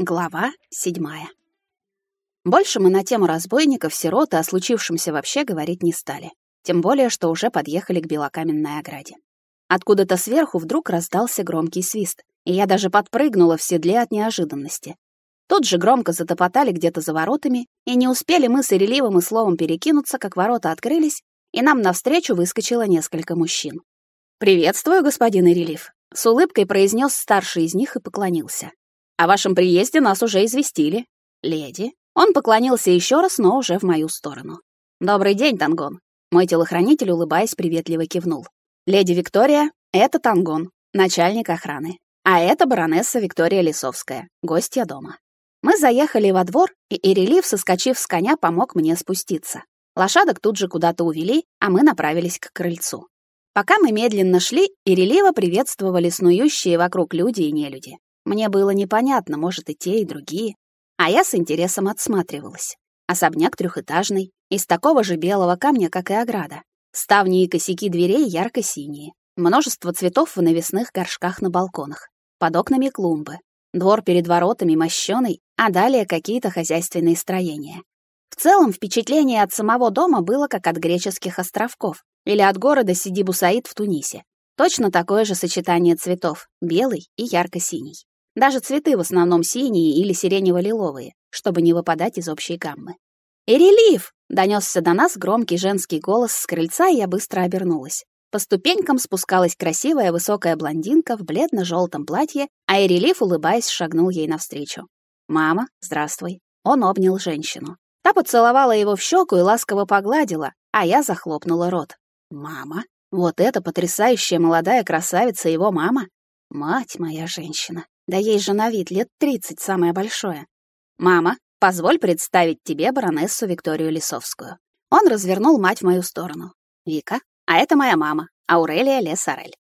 Глава седьмая. Больше мы на тему разбойников, сирот и о случившемся вообще говорить не стали. Тем более, что уже подъехали к белокаменной ограде. Откуда-то сверху вдруг раздался громкий свист, и я даже подпрыгнула в седле от неожиданности. Тут же громко затопотали где-то за воротами, и не успели мы с Иреливым и словом перекинуться, как ворота открылись, и нам навстречу выскочило несколько мужчин. «Приветствую, господин Ирелив», — с улыбкой произнес старший из них и поклонился. О вашем приезде нас уже известили. Леди. Он поклонился еще раз, но уже в мою сторону. Добрый день, Тангон. Мой телохранитель, улыбаясь, приветливо кивнул. Леди Виктория, это Тангон, начальник охраны. А это баронесса Виктория Лисовская, гостья дома. Мы заехали во двор, и Ирелив, соскочив с коня, помог мне спуститься. Лошадок тут же куда-то увели, а мы направились к крыльцу. Пока мы медленно шли, Ирелива приветствовали снующие вокруг люди и нелюди. Мне было непонятно, может, и те, и другие. А я с интересом отсматривалась. Особняк трехэтажный, из такого же белого камня, как и ограда. Ставни и косяки дверей ярко-синие. Множество цветов в навесных горшках на балконах. Под окнами клумбы. Двор перед воротами мощёный, а далее какие-то хозяйственные строения. В целом, впечатление от самого дома было как от греческих островков или от города Сиди-Бусаид в Тунисе. Точно такое же сочетание цветов — белый и ярко-синий. Даже цветы в основном синие или сиренево-лиловые, чтобы не выпадать из общей гаммы. «И релиф!» — донесся до нас громкий женский голос с крыльца, и я быстро обернулась. По ступенькам спускалась красивая высокая блондинка в бледно-желтом платье, а Эрелиф, улыбаясь, шагнул ей навстречу. «Мама, здравствуй». Он обнял женщину. Та поцеловала его в щеку и ласково погладила, а я захлопнула рот. «Мама? Вот эта потрясающая молодая красавица его мама? Мать моя женщина!» Да ей же на вид лет тридцать самое большое. Мама, позволь представить тебе баронессу Викторию Лисовскую. Он развернул мать в мою сторону. Вика, а это моя мама, Аурелия Лесарель.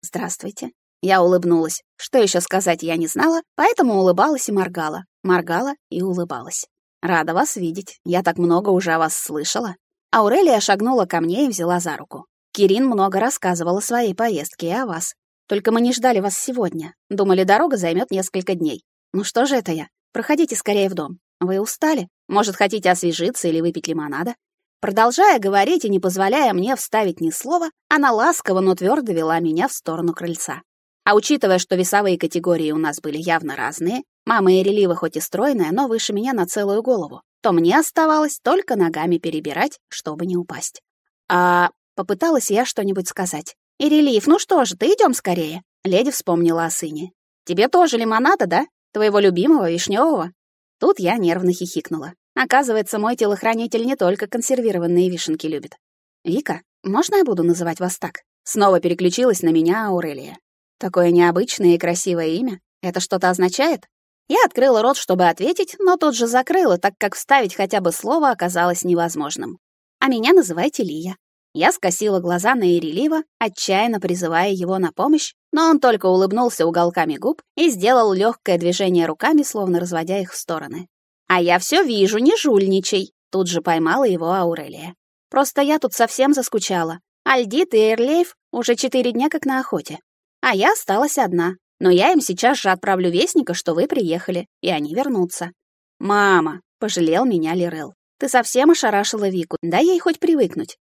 Здравствуйте. Я улыбнулась. Что еще сказать я не знала, поэтому улыбалась и моргала. Моргала и улыбалась. Рада вас видеть. Я так много уже о вас слышала. Аурелия шагнула ко мне и взяла за руку. Кирин много рассказывал о своей поездке и о вас. Только мы не ждали вас сегодня. Думали, дорога займет несколько дней. Ну что же это я? Проходите скорее в дом. Вы устали? Может, хотите освежиться или выпить лимонада? Продолжая говорить и не позволяя мне вставить ни слова, она ласково, но твердо вела меня в сторону крыльца. А учитывая, что весовые категории у нас были явно разные, мама Ирелива хоть и стройная, но выше меня на целую голову, то мне оставалось только ногами перебирать, чтобы не упасть. А попыталась я что-нибудь сказать. «Ирелиев, ну что же, ты идем скорее!» Леди вспомнила о сыне. «Тебе тоже лимонада, да? Твоего любимого, вишневого?» Тут я нервно хихикнула. Оказывается, мой телохранитель не только консервированные вишенки любит. «Вика, можно я буду называть вас так?» Снова переключилась на меня Аурелия. Такое необычное и красивое имя. Это что-то означает? Я открыла рот, чтобы ответить, но тут же закрыла, так как вставить хотя бы слово оказалось невозможным. А меня называйте Лия. Я скосила глаза на Ирелива, отчаянно призывая его на помощь, но он только улыбнулся уголками губ и сделал легкое движение руками, словно разводя их в стороны. «А я все вижу, не жульничай!» Тут же поймала его Аурелия. «Просто я тут совсем заскучала. Альдит и Эрлейф уже четыре дня как на охоте. А я осталась одна. Но я им сейчас же отправлю вестника, что вы приехали, и они вернутся». «Мама!» — пожалел меня Лирел. «Ты совсем ошарашила Вику, дай ей хоть привыкнуть.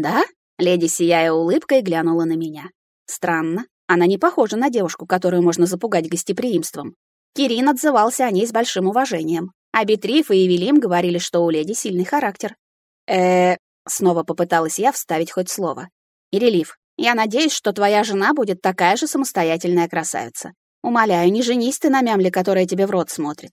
«Да?» — леди, сияя улыбкой, глянула на меня. «Странно. Она не похожа на девушку, которую можно запугать гостеприимством. Кирин отзывался о ней с большим уважением. А Бетриф и Эвелим говорили, что у леди сильный характер. э снова попыталась я вставить хоть слово. «Ирелив, я надеюсь, что твоя жена будет такая же самостоятельная красавица. Умоляю, не женись ты на мямле, которая тебе в рот смотрит».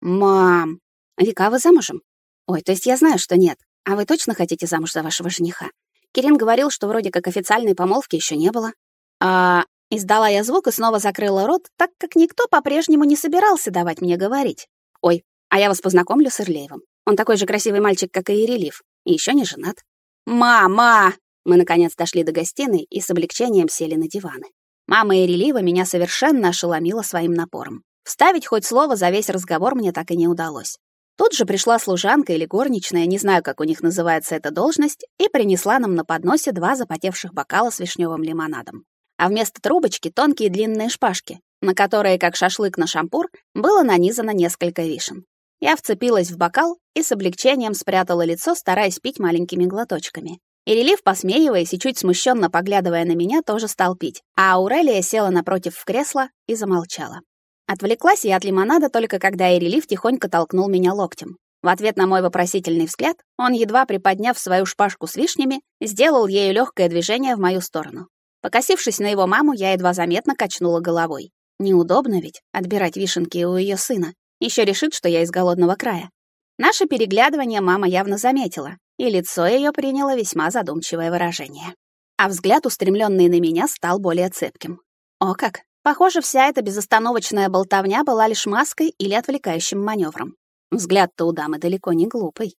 «Мам!» «Вика, вы замужем?» «Ой, то есть я знаю, что нет. А вы точно хотите замуж за вашего жениха?» Кирин говорил, что вроде как официальной помолвки еще не было. А издала я звук и снова закрыла рот, так как никто по-прежнему не собирался давать мне говорить. Ой, а я вас познакомлю с Ирлеевым. Он такой же красивый мальчик, как и Ирелив, и еще не женат. Мама! Мы наконец дошли до гостиной и с облегчением сели на диваны. Мама Ирелива меня совершенно ошеломила своим напором. Вставить хоть слово за весь разговор мне так и не удалось. Тут же пришла служанка или горничная, не знаю, как у них называется эта должность, и принесла нам на подносе два запотевших бокала с вишневым лимонадом. А вместо трубочки тонкие длинные шпажки. на которые, как шашлык на шампур, было нанизано несколько вишен. Я вцепилась в бокал и с облегчением спрятала лицо, стараясь пить маленькими глоточками. И релиф, посмеиваясь и чуть смущенно поглядывая на меня, тоже стал пить, а Аурелия села напротив в кресло и замолчала. Отвлеклась я от лимонада только когда Эрелиф тихонько толкнул меня локтем. В ответ на мой вопросительный взгляд, он, едва приподняв свою шпажку с вишнями, сделал ею легкое движение в мою сторону. Покосившись на его маму, я едва заметно качнула головой. Неудобно ведь отбирать вишенки у ее сына. Еще решит, что я из голодного края. Наше переглядывание мама явно заметила, и лицо ее приняло весьма задумчивое выражение. А взгляд, устремленный на меня, стал более цепким. О как! Похоже, вся эта безостановочная болтовня была лишь маской или отвлекающим маневром. Взгляд-то у дамы далеко не глупый.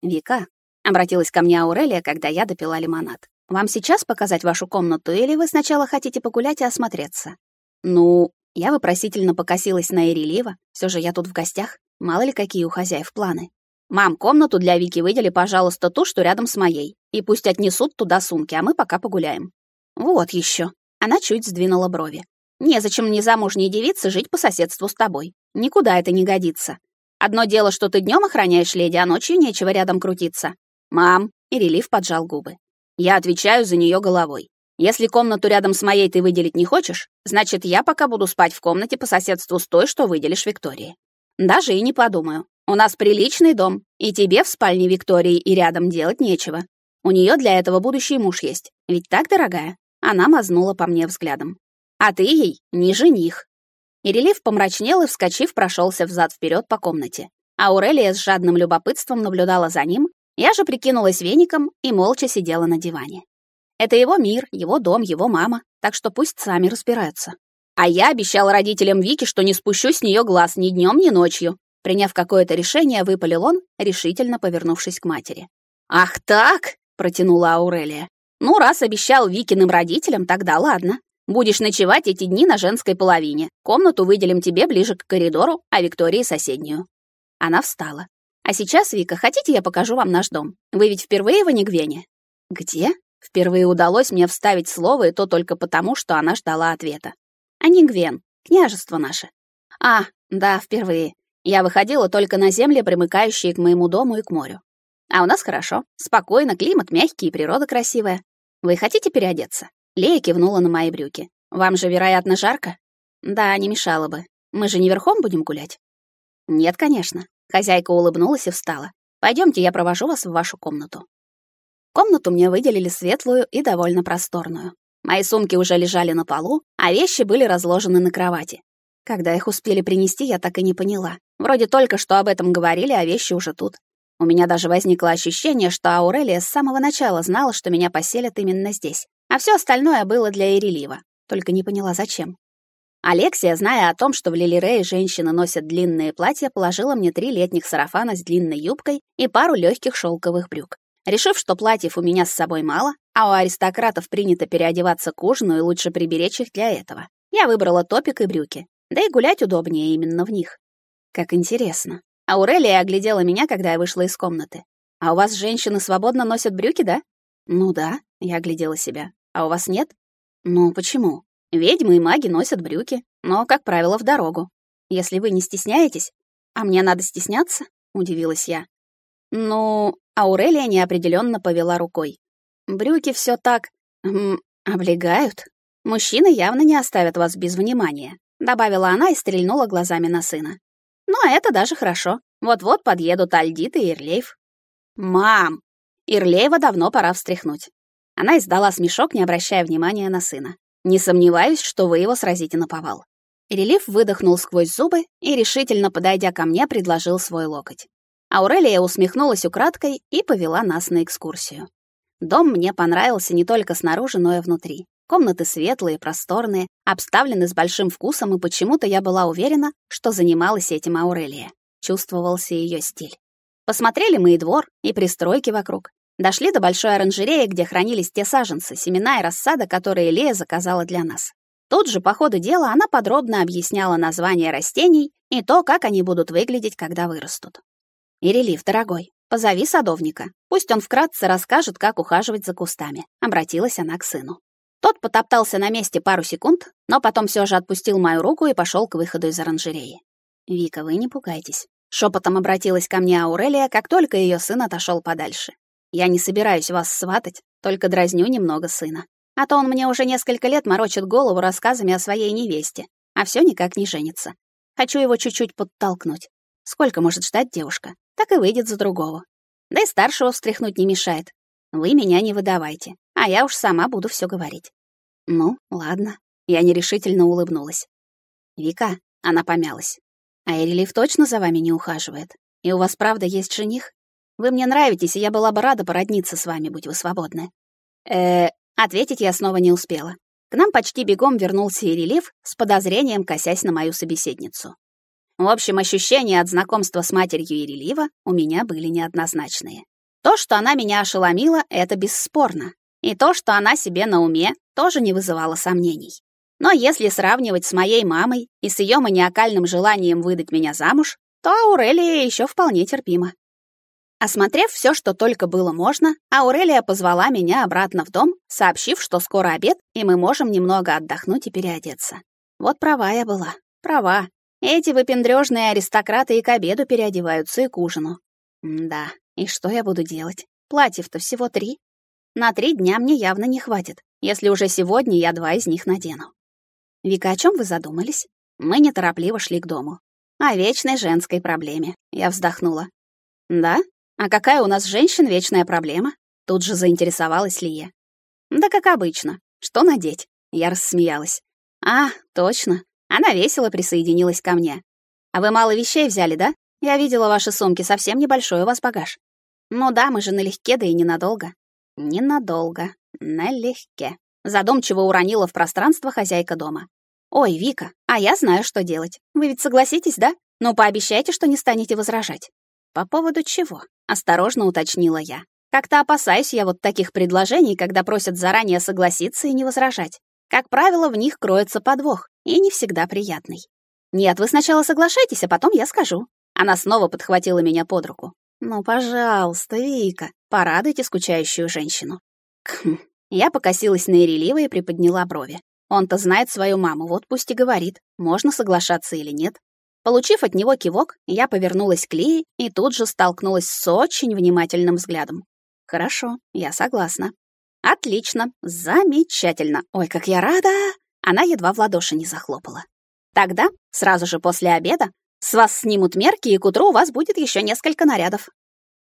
«Вика», — обратилась ко мне Аурелия, когда я допила лимонад, «вам сейчас показать вашу комнату или вы сначала хотите погулять и осмотреться?» «Ну...» Я вопросительно покосилась на Эрелива. Все же я тут в гостях. Мало ли какие у хозяев планы. «Мам, комнату для Вики выдели, пожалуйста, ту, что рядом с моей. И пусть отнесут туда сумки, а мы пока погуляем». «Вот еще. Она чуть сдвинула брови. «Незачем мне замужней девице жить по соседству с тобой. Никуда это не годится. Одно дело, что ты днем охраняешь леди, а ночью нечего рядом крутиться. Мам, и поджал губы. Я отвечаю за нее головой. Если комнату рядом с моей ты выделить не хочешь, значит, я пока буду спать в комнате по соседству с той, что выделишь Виктории. Даже и не подумаю. У нас приличный дом, и тебе в спальне Виктории и рядом делать нечего. У нее для этого будущий муж есть. Ведь так, дорогая? Она мазнула по мне взглядом. А ты ей не жених. И релиф помрачнел и, вскочив, прошелся взад вперед по комнате. Аурелия с жадным любопытством наблюдала за ним, я же прикинулась веником и молча сидела на диване. Это его мир, его дом, его мама, так что пусть сами разбираются. А я обещал родителям Вики, что не спущу с нее глаз ни днем, ни ночью. Приняв какое-то решение, выпалил он, решительно повернувшись к матери. «Ах так!» — протянула Аурелия. «Ну, раз обещал Викиным родителям, тогда ладно. Будешь ночевать эти дни на женской половине. Комнату выделим тебе ближе к коридору, а Виктории соседнюю». Она встала. «А сейчас, Вика, хотите, я покажу вам наш дом? Вы ведь впервые в Анигвене?» «Где?» Впервые удалось мне вставить слово, и то только потому, что она ждала ответа. «Анигвен. Княжество наше». «А, да, впервые. Я выходила только на земли, примыкающие к моему дому и к морю. А у нас хорошо, спокойно, климат мягкий и природа красивая. Вы хотите переодеться?» Лея кивнула на мои брюки. «Вам же, вероятно, жарко?» «Да, не мешало бы. Мы же не верхом будем гулять?» «Нет, конечно». Хозяйка улыбнулась и встала. Пойдемте, я провожу вас в вашу комнату». Комнату мне выделили светлую и довольно просторную. Мои сумки уже лежали на полу, а вещи были разложены на кровати. Когда их успели принести, я так и не поняла. Вроде только что об этом говорили, а вещи уже тут. У меня даже возникло ощущение, что Аурелия с самого начала знала, что меня поселят именно здесь. А все остальное было для Ирелива. Только не поняла, зачем. Алексия, зная о том, что в Лилирее женщины носят длинные платья, положила мне три летних сарафана с длинной юбкой и пару легких шелковых брюк. Решив, что платьев у меня с собой мало, а у аристократов принято переодеваться к ужину и лучше приберечь их для этого, я выбрала топик и брюки. Да и гулять удобнее именно в них. Как интересно. Аурелия оглядела меня, когда я вышла из комнаты. «А у вас женщины свободно носят брюки, да?» «Ну да», — я оглядела себя. А у вас нет? Ну, почему? Ведьмы и маги носят брюки, но, как правило, в дорогу. Если вы не стесняетесь... А мне надо стесняться? Удивилась я. Ну, Аурелия неопределенно повела рукой. Брюки все так... М, облегают. Мужчины явно не оставят вас без внимания, добавила она и стрельнула глазами на сына. Ну, а это даже хорошо. Вот-вот подъедут Альдит и Ирлейв. Мам! Ирлеева давно пора встряхнуть. Она издала смешок, не обращая внимания на сына. «Не сомневаюсь, что вы его сразите на повал». Релиф выдохнул сквозь зубы и, решительно подойдя ко мне, предложил свой локоть. Аурелия усмехнулась украдкой и повела нас на экскурсию. Дом мне понравился не только снаружи, но и внутри. Комнаты светлые, просторные, обставлены с большим вкусом, и почему-то я была уверена, что занималась этим Аурелия. Чувствовался ее стиль. Посмотрели мы и двор, и пристройки вокруг. Дошли до большой оранжереи, где хранились те саженцы, семена и рассада, которые Лея заказала для нас. Тут же по ходу дела она подробно объясняла названия растений и то, как они будут выглядеть, когда вырастут. «Ирелив, дорогой, позови садовника. Пусть он вкратце расскажет, как ухаживать за кустами», — обратилась она к сыну. Тот потоптался на месте пару секунд, но потом все же отпустил мою руку и пошел к выходу из оранжереи. «Вика, вы не пугайтесь». Шепотом обратилась ко мне Аурелия, как только ее сын отошел подальше. «Я не собираюсь вас сватать, только дразню немного сына. А то он мне уже несколько лет морочит голову рассказами о своей невесте, а все никак не женится. Хочу его чуть-чуть подтолкнуть. Сколько может ждать девушка? Так и выйдет за другого. Да и старшего встряхнуть не мешает. Вы меня не выдавайте, а я уж сама буду все говорить. Ну, ладно. Я нерешительно улыбнулась. Вика, она помялась. А Эрилив точно за вами не ухаживает? И у вас правда есть жених? Вы мне нравитесь, и я была бы рада породниться с вами, будь вы свободны. Э, ответить я снова не успела. К нам почти бегом вернулся Ирелив с подозрением косясь на мою собеседницу. В общем, ощущения от знакомства с матерью Ирелива у меня были неоднозначные. То, что она меня ошеломила, это бесспорно. И то, что она себе на уме, тоже не вызывало сомнений. Но если сравнивать с моей мамой и с ее маниакальным желанием выдать меня замуж, то Аурелия еще вполне терпима. Осмотрев все, что только было можно, Аурелия позвала меня обратно в дом, сообщив, что скоро обед, и мы можем немного отдохнуть и переодеться. Вот права я была, права. Эти выпендрёжные аристократы и к обеду переодеваются, и к ужину. М да, и что я буду делать? Платьев-то всего три. На три дня мне явно не хватит, если уже сегодня я два из них надену. Вика, о чем вы задумались? Мы неторопливо шли к дому. О вечной женской проблеме. Я вздохнула. Да? А какая у нас женщин вечная проблема? Тут же заинтересовалась Лия. Да как обычно. Что надеть? Я рассмеялась. А, точно. Она весело присоединилась ко мне. А вы мало вещей взяли, да? Я видела ваши сумки, совсем небольшой у вас багаж. Ну да, мы же налегке, да и ненадолго. Ненадолго. Налегке. Задумчиво уронила в пространство хозяйка дома. Ой, Вика, а я знаю, что делать. Вы ведь согласитесь, да? Ну пообещайте, что не станете возражать. По поводу чего? Осторожно уточнила я. Как-то опасаюсь я вот таких предложений, когда просят заранее согласиться и не возражать. Как правило, в них кроется подвох, и не всегда приятный. Нет, вы сначала соглашайтесь, а потом я скажу. Она снова подхватила меня под руку. Ну, пожалуйста, Вика, порадуйте скучающую женщину. Кхм. Я покосилась на Ирелива и приподняла брови. Он-то знает свою маму, вот пусть и говорит, можно соглашаться или нет. Получив от него кивок, я повернулась к Лии и тут же столкнулась с очень внимательным взглядом. Хорошо, я согласна. Отлично, замечательно. Ой, как я рада. Она едва в ладоши не захлопала. Тогда, сразу же после обеда, с вас снимут мерки, и к утру у вас будет еще несколько нарядов.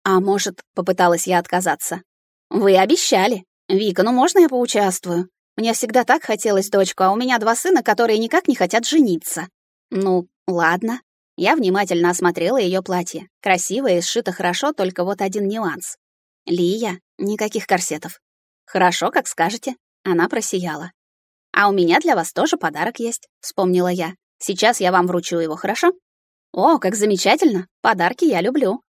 А может, попыталась я отказаться. Вы обещали. Вика, ну можно я поучаствую? Мне всегда так хотелось дочку, а у меня два сына, которые никак не хотят жениться. Ну, ладно. Я внимательно осмотрела ее платье. Красивое и сшито хорошо, только вот один нюанс. Лия, никаких корсетов. Хорошо, как скажете. Она просияла. А у меня для вас тоже подарок есть, вспомнила я. Сейчас я вам вручу его, хорошо? О, как замечательно. Подарки я люблю.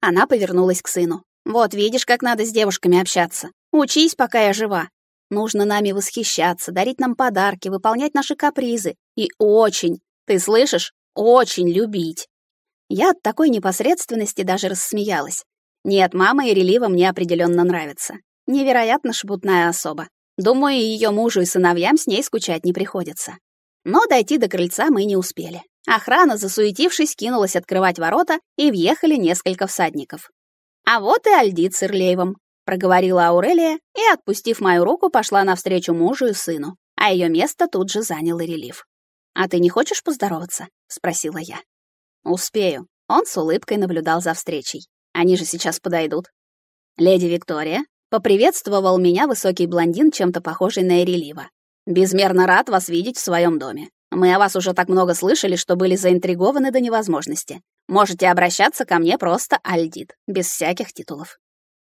Она повернулась к сыну. Вот видишь, как надо с девушками общаться. Учись, пока я жива. Нужно нами восхищаться, дарить нам подарки, выполнять наши капризы и очень, ты слышишь, очень любить. Я от такой непосредственности даже рассмеялась. Нет, мама Ирелива мне определенно нравится. Невероятно шебутная особа. Думаю, ее мужу и сыновьям с ней скучать не приходится. Но дойти до крыльца мы не успели. Охрана, засуетившись, кинулась открывать ворота, и въехали несколько всадников. А вот и Альдит с Ирлеевым проговорила Аурелия и, отпустив мою руку, пошла навстречу мужу и сыну, а ее место тут же занял Ирелив. «А ты не хочешь поздороваться?» — спросила я. «Успею». Он с улыбкой наблюдал за встречей. «Они же сейчас подойдут». «Леди Виктория», — поприветствовал меня высокий блондин, чем-то похожий на Ирелива. «Безмерно рад вас видеть в своем доме. Мы о вас уже так много слышали, что были заинтригованы до невозможности. Можете обращаться ко мне просто Альдит, без всяких титулов».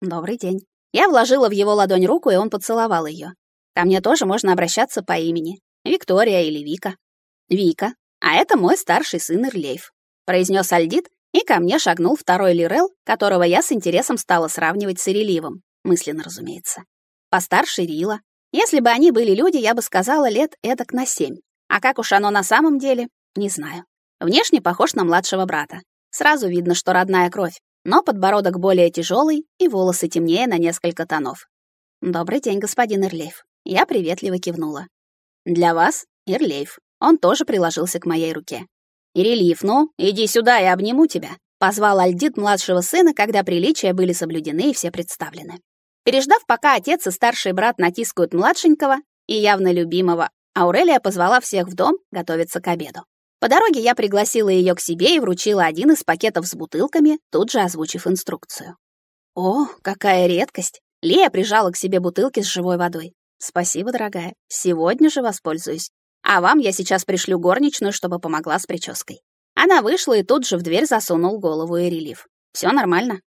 «Добрый день». Я вложила в его ладонь руку, и он поцеловал ее. Ко мне тоже можно обращаться по имени. Виктория или Вика. Вика. А это мой старший сын Ирлейф. Произнес Альдит, и ко мне шагнул второй Лирел, которого я с интересом стала сравнивать с Иреливом. Мысленно, разумеется. Постарше Рила. Если бы они были люди, я бы сказала лет эдак на семь. А как уж оно на самом деле, не знаю. Внешне похож на младшего брата. Сразу видно, что родная кровь но подбородок более тяжелый и волосы темнее на несколько тонов. «Добрый день, господин Эрлейф. Я приветливо кивнула. «Для вас, Ирлейф». Он тоже приложился к моей руке. «Ирелиф, ну, иди сюда, я обниму тебя», — позвал Альдит младшего сына, когда приличия были соблюдены и все представлены. Переждав, пока отец и старший брат натискают младшенького и явно любимого, Аурелия позвала всех в дом готовиться к обеду. По дороге я пригласила ее к себе и вручила один из пакетов с бутылками, тут же озвучив инструкцию. О, какая редкость! Лия прижала к себе бутылки с живой водой. Спасибо, дорогая. Сегодня же воспользуюсь. А вам я сейчас пришлю горничную, чтобы помогла с прической. Она вышла и тут же в дверь засунул голову Ирилив. Все нормально?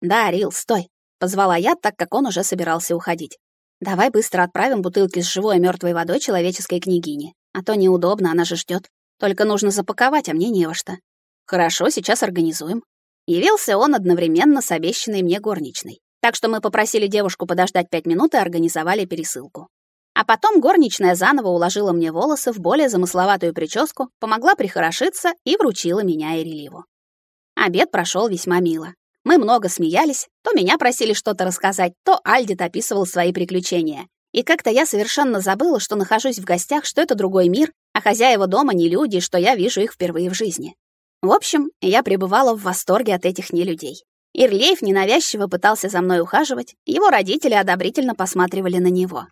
Да, Рил, стой. Позвала я, так как он уже собирался уходить. Давай быстро отправим бутылки с живой мертвой водой человеческой княгине. А то неудобно, она же ждет. Только нужно запаковать, а мне не во что. Хорошо, сейчас организуем. Явился он одновременно с обещанной мне горничной. Так что мы попросили девушку подождать пять минут и организовали пересылку. А потом горничная заново уложила мне волосы в более замысловатую прическу, помогла прихорошиться и вручила меня Эреливу. Обед прошел весьма мило. Мы много смеялись, то меня просили что-то рассказать, то Альдит описывал свои приключения. И как-то я совершенно забыла, что нахожусь в гостях, что это другой мир, а хозяева дома не люди, что я вижу их впервые в жизни. В общем, я пребывала в восторге от этих нелюдей. Ирлеев ненавязчиво пытался за мной ухаживать, его родители одобрительно посматривали на него.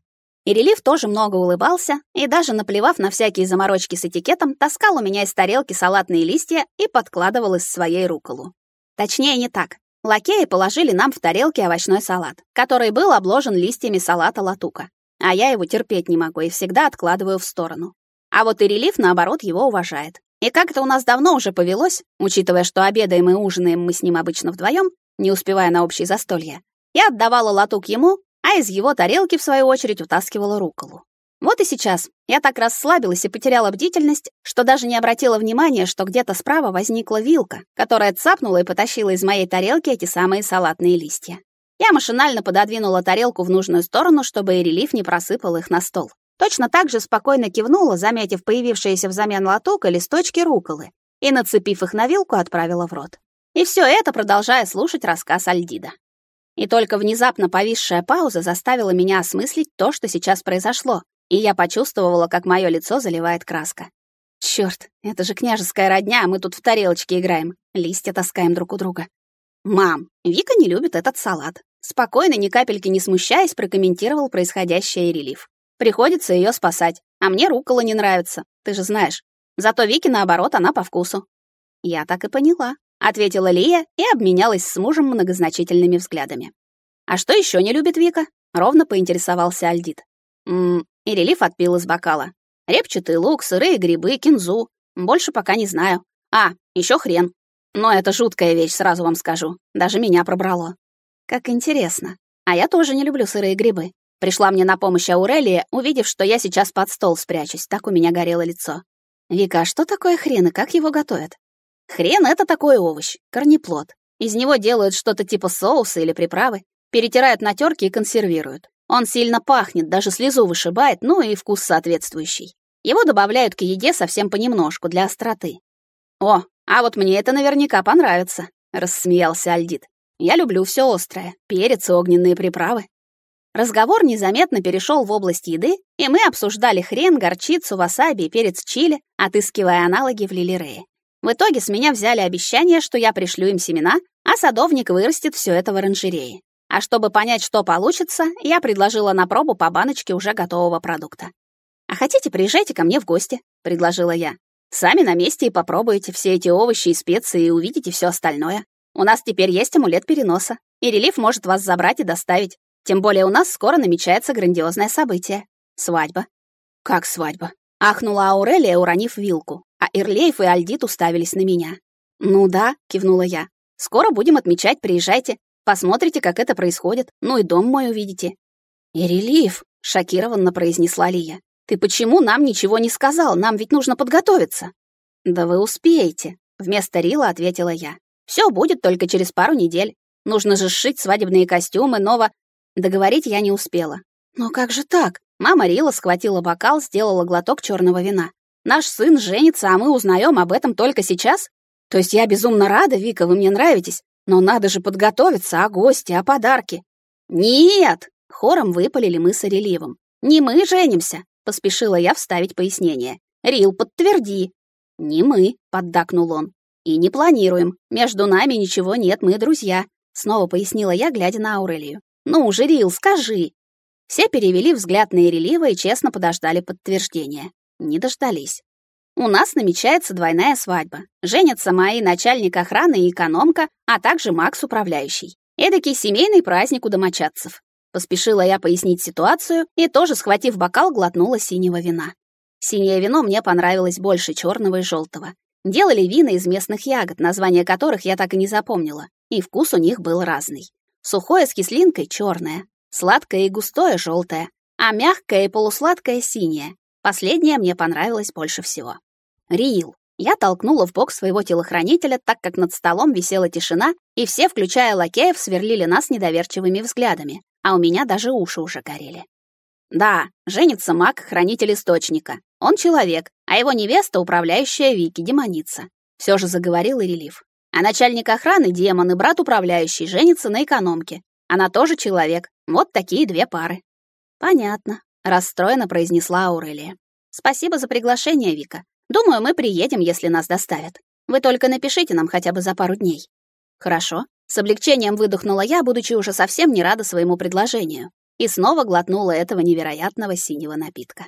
Ирелив тоже много улыбался и даже наплевав на всякие заморочки с этикетом, таскал у меня из тарелки салатные листья и подкладывал из своей руколу. Точнее, не так. Лакеи положили нам в тарелки овощной салат, который был обложен листьями салата латука. А я его терпеть не могу и всегда откладываю в сторону. А вот Ирелив, наоборот, его уважает. И как это у нас давно уже повелось, учитывая, что обедаем и ужинаем мы с ним обычно вдвоем, не успевая на общее застолье, я отдавала латук ему, а из его тарелки, в свою очередь, утаскивала руколу. Вот и сейчас я так расслабилась и потеряла бдительность, что даже не обратила внимания, что где-то справа возникла вилка, которая цапнула и потащила из моей тарелки эти самые салатные листья. Я машинально пододвинула тарелку в нужную сторону, чтобы Эрелиф не просыпал их на стол. Точно так же спокойно кивнула, заметив появившиеся взамен лоток и листочки руколы, и, нацепив их на вилку, отправила в рот. И все это, продолжая слушать рассказ Альдида. И только внезапно повисшая пауза заставила меня осмыслить то, что сейчас произошло, и я почувствовала, как мое лицо заливает краска. Черт, это же княжеская родня, а мы тут в тарелочке играем, листья таскаем друг у друга. Мам, Вика не любит этот салат. Спокойно, ни капельки не смущаясь, прокомментировал происходящее Ирелив. Приходится ее спасать. А мне рукола не нравится, ты же знаешь. Зато Вике, наоборот, она по вкусу. Я так и поняла, ответила Лия и обменялась с мужем многозначительными взглядами. А что еще не любит Вика? Ровно поинтересовался Альдит. Мм, и релиф отпил из бокала. Репчатый лук, сырые грибы, кинзу. Больше пока не знаю. А, еще хрен. Но это жуткая вещь, сразу вам скажу. Даже меня пробрало. Как интересно. А я тоже не люблю сырые грибы. Пришла мне на помощь Аурелия, увидев, что я сейчас под стол спрячусь, так у меня горело лицо. «Вика, а что такое хрен и как его готовят?» «Хрен — это такой овощ, корнеплод. Из него делают что-то типа соуса или приправы, перетирают на терке и консервируют. Он сильно пахнет, даже слезу вышибает, ну и вкус соответствующий. Его добавляют к еде совсем понемножку, для остроты. «О, а вот мне это наверняка понравится», — рассмеялся Альдит. «Я люблю все острое, перец огненные приправы. Разговор незаметно перешел в область еды, и мы обсуждали хрен, горчицу, васаби и перец чили, отыскивая аналоги в Лилирее. В итоге с меня взяли обещание, что я пришлю им семена, а садовник вырастет все это в оранжерее. А чтобы понять, что получится, я предложила на пробу по баночке уже готового продукта. «А хотите, приезжайте ко мне в гости», — предложила я. «Сами на месте и попробуйте все эти овощи и специи и увидите все остальное. У нас теперь есть амулет переноса, и релиф может вас забрать и доставить. Тем более у нас скоро намечается грандиозное событие — свадьба. Как свадьба? Ахнула Аурелия, уронив вилку, а Ирлеев и Альдит уставились на меня. Ну да, кивнула я. Скоро будем отмечать, приезжайте. Посмотрите, как это происходит. Ну и дом мой увидите. Ирелиев, шокированно произнесла Лия. Ты почему нам ничего не сказал? Нам ведь нужно подготовиться. Да вы успеете, вместо Рила ответила я. Все будет только через пару недель. Нужно же сшить свадебные костюмы, ново... Договорить я не успела. Но как же так? Мама Рила схватила бокал, сделала глоток черного вина. Наш сын женится, а мы узнаем об этом только сейчас? То есть я безумно рада, Вика, вы мне нравитесь, но надо же подготовиться, а гости, а подарки. Нет! Хором выпалили мы с Орелиевым. «Не мы женимся», — поспешила я вставить пояснение. «Рил, подтверди». «Не мы», — поддакнул он. «И не планируем. Между нами ничего нет, мы друзья», — снова пояснила я, глядя на Аурелию. «Ну уже, Рил, скажи». Все перевели взгляд на Ирелива и честно подождали подтверждения. Не дождались. У нас намечается двойная свадьба. Женятся мои начальник охраны и экономка, а также Макс управляющий. Эдакий семейный праздник у домочадцев. Поспешила я пояснить ситуацию и тоже, схватив бокал, глотнула синего вина. Синее вино мне понравилось больше черного и желтого. Делали вина из местных ягод, названия которых я так и не запомнила, и вкус у них был разный. Сухое с кислинкой черное, сладкое и густое желтое, а мягкое и полусладкое синее. Последнее мне понравилось больше всего. Риил. Я толкнула в бок своего телохранителя, так как над столом висела тишина, и все, включая лакеев, сверлили нас недоверчивыми взглядами, а у меня даже уши уже горели. Да, женится маг, хранитель источника. Он человек, а его невеста управляющая Вики, демоница. Все же заговорил Ирелив. А начальник охраны демон и брат управляющий женится на экономке. Она тоже человек. Вот такие две пары. Понятно, расстроенно произнесла Аурелия. Спасибо за приглашение, Вика. Думаю, мы приедем, если нас доставят. Вы только напишите нам хотя бы за пару дней. Хорошо. С облегчением выдохнула я, будучи уже совсем не рада своему предложению, и снова глотнула этого невероятного синего напитка.